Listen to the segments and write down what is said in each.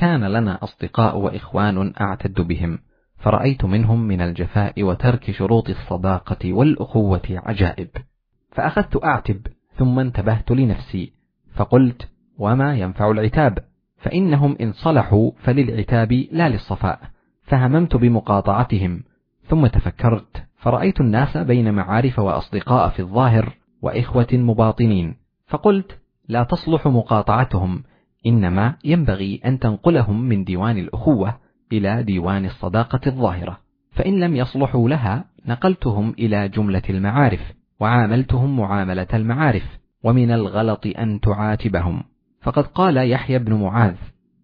كان لنا أصدقاء وإخوان أعتد بهم فرأيت منهم من الجفاء وترك شروط الصداقة والأخوة عجائب. فأخذت أعتب ثم انتبهت لنفسي فقلت وما ينفع العتاب؟ فإنهم إن صلحوا فللعتاب لا للصفاء. فهممت بمقاطعتهم ثم تفكرت فرأيت الناس بين معارف وأصدقاء في الظاهر وإخوة مباطنين فقلت لا تصلح مقاطعتهم إنما ينبغي أن تنقلهم من ديوان الأخوة إلى ديوان الصداقة الظاهرة. فإن لم يصلحوا لها نقلتهم إلى جملة المعارف وعاملتهم معاملة المعارف ومن الغلط أن تعاتبهم. فقد قال يحيى بن معاذ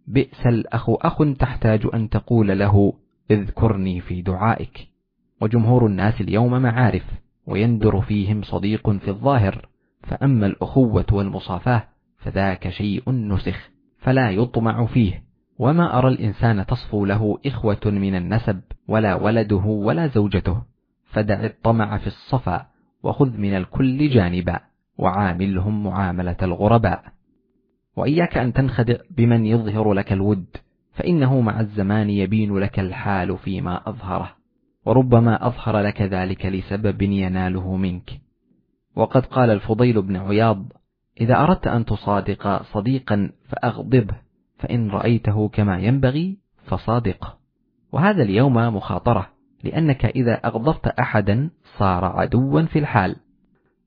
بئس الأخ أخ تحتاج أن تقول له اذكرني في دعائك. وجمهور الناس اليوم معارف ويندر فيهم صديق في الظاهر. فأما الأخوة والمصافاة فذاك شيء نسخ فلا يطمع فيه. وما أرى الإنسان تصفو له إخوة من النسب ولا ولده ولا زوجته. فدع الطمع في الصفا وخذ من الكل جانبا وعاملهم معاملة الغرباء وإياك أن تنخدع بمن يظهر لك الود فإنه مع الزمان يبين لك الحال فيما أظهره. وربما أظهر لك ذلك لسبب يناله منك. وقد قال الفضيل بن عياض إذا أردت أن تصادق صديقا فأغضبه فإن رأيته كما ينبغي فصادقه وهذا اليوم مخاطرة لأنك إذا أغضبت أحدا صار عدوا في الحال.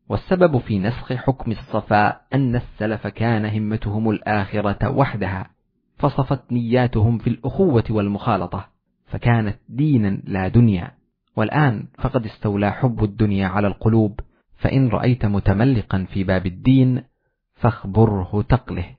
والسبب في نسخ حكم الصفاء أن السلف كان همتهم الآخرة وحدها فصفت نياتهم في الأخوة والمخالطة فكانت دينا لا دنيا. والآن فقد استولى حب الدنيا على القلوب فإن رأيت متملقا في باب الدين فاخبره تقله.